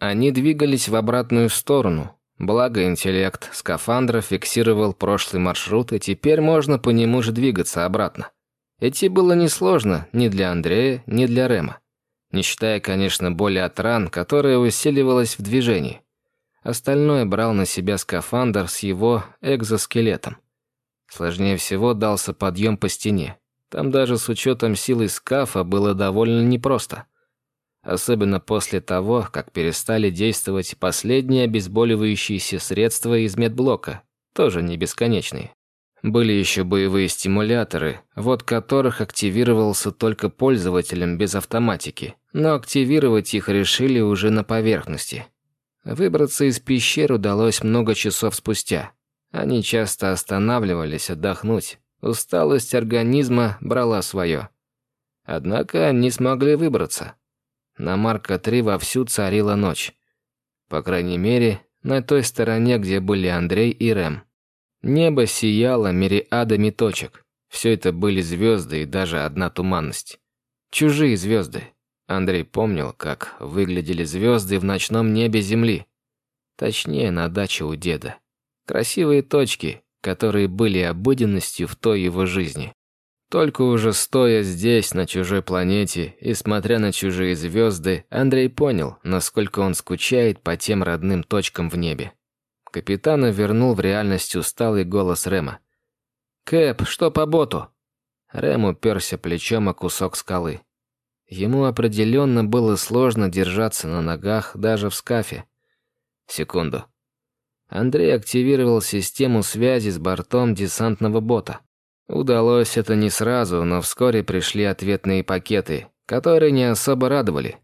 Они двигались в обратную сторону. Благо интеллект скафандра фиксировал прошлый маршрут, и теперь можно по нему же двигаться обратно. Идти было несложно ни для Андрея, ни для Рема. Не считая, конечно, боли от ран, которая усиливалась в движении. Остальное брал на себя скафандр с его экзоскелетом. Сложнее всего дался подъем по стене. Там даже с учетом силы скафа было довольно непросто. Особенно после того, как перестали действовать последние обезболивающиеся средства из медблока, тоже не бесконечные. Были еще боевые стимуляторы, вот которых активировался только пользователем без автоматики, но активировать их решили уже на поверхности. Выбраться из пещер удалось много часов спустя. Они часто останавливались отдохнуть. Усталость организма брала свое. Однако они смогли выбраться. На Марка-3 вовсю царила ночь. По крайней мере, на той стороне, где были Андрей и Рэм. Небо сияло мириадами точек. Все это были звезды и даже одна туманность. Чужие звезды. Андрей помнил, как выглядели звезды в ночном небе Земли. Точнее, на даче у деда. Красивые точки, которые были обыденностью в той его жизни. Только уже стоя здесь, на чужой планете, и смотря на чужие звезды, Андрей понял, насколько он скучает по тем родным точкам в небе. Капитана вернул в реальность усталый голос Рема. «Кэп, что по боту?» Рэм уперся плечом о кусок скалы. Ему определенно было сложно держаться на ногах даже в скафе. Секунду. Андрей активировал систему связи с бортом десантного бота. Удалось это не сразу, но вскоре пришли ответные пакеты, которые не особо радовали.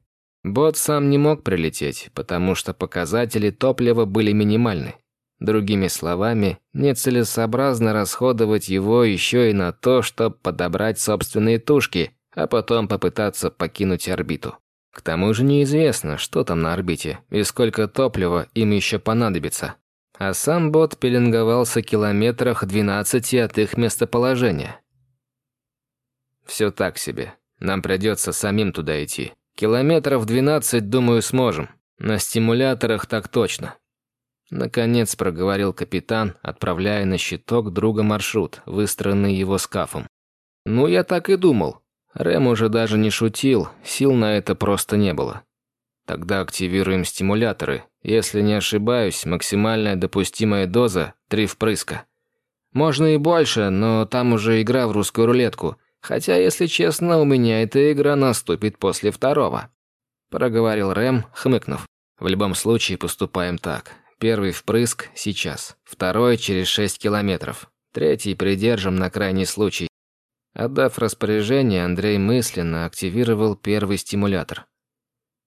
Бот сам не мог прилететь, потому что показатели топлива были минимальны. Другими словами, нецелесообразно расходовать его еще и на то, чтобы подобрать собственные тушки, а потом попытаться покинуть орбиту. К тому же неизвестно, что там на орбите и сколько топлива им еще понадобится а сам бот пеленговался километрах 12 от их местоположения. Все так себе. Нам придется самим туда идти. Километров 12, думаю, сможем. На стимуляторах так точно. Наконец проговорил капитан, отправляя на щиток друга маршрут, выстроенный его скафом. Ну, я так и думал. Рэм уже даже не шутил, сил на это просто не было. Тогда активируем стимуляторы. Если не ошибаюсь, максимальная допустимая доза – три впрыска. Можно и больше, но там уже игра в русскую рулетку. Хотя, если честно, у меня эта игра наступит после второго. Проговорил Рэм, хмыкнув. В любом случае поступаем так. Первый впрыск сейчас, второй через шесть километров, третий придержим на крайний случай. Отдав распоряжение, Андрей мысленно активировал первый стимулятор.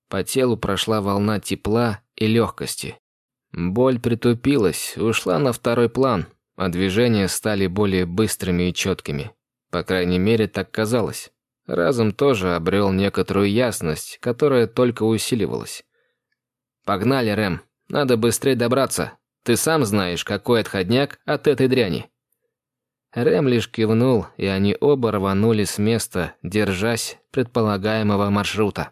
По телу прошла волна тепла и легкости. Боль притупилась, ушла на второй план, а движения стали более быстрыми и четкими. По крайней мере, так казалось. Разум тоже обрел некоторую ясность, которая только усиливалась. «Погнали, Рэм. Надо быстрее добраться. Ты сам знаешь, какой отходняк от этой дряни». Рэм лишь кивнул, и они оба рванули с места, держась предполагаемого маршрута.